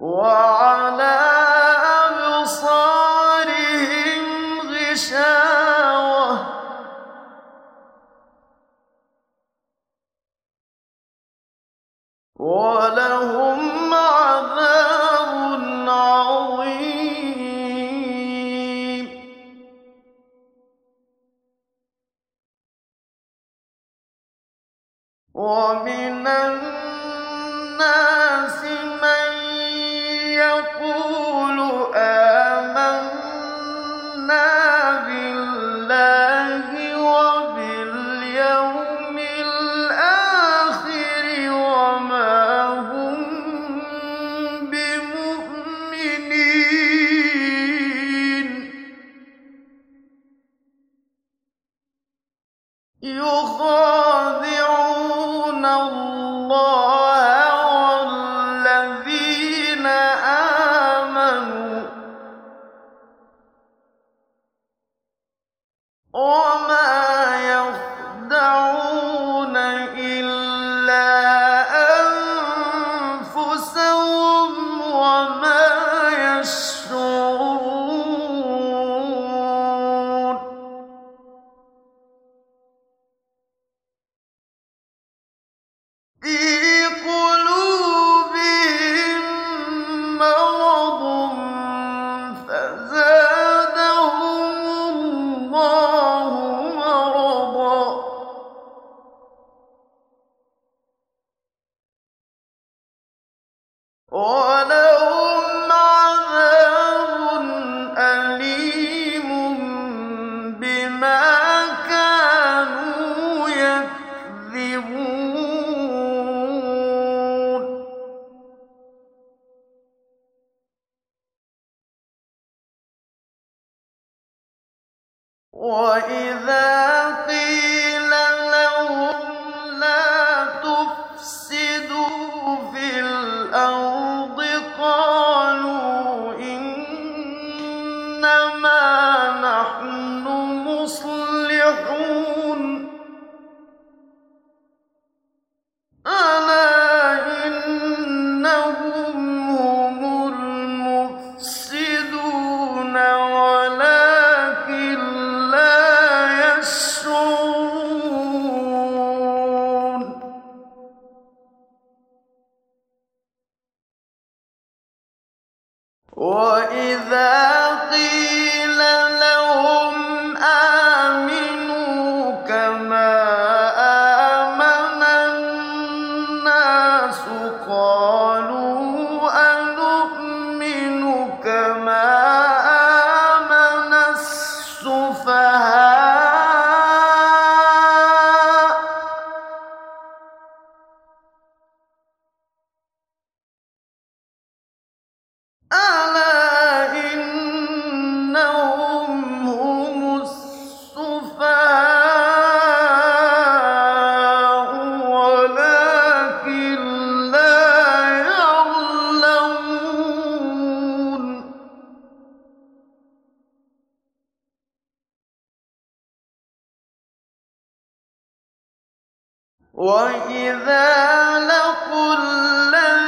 وعلى أبصارهم غشاوة. ولهم عذاب عظيم. ومن الناس من يقول وَلَهُمْ عَذَابٌ أَلِيمٌ بِمَا كَانُوا يَكْذِبُونَ. وَإِذَا وإذا قيل وإذا لقوا الذين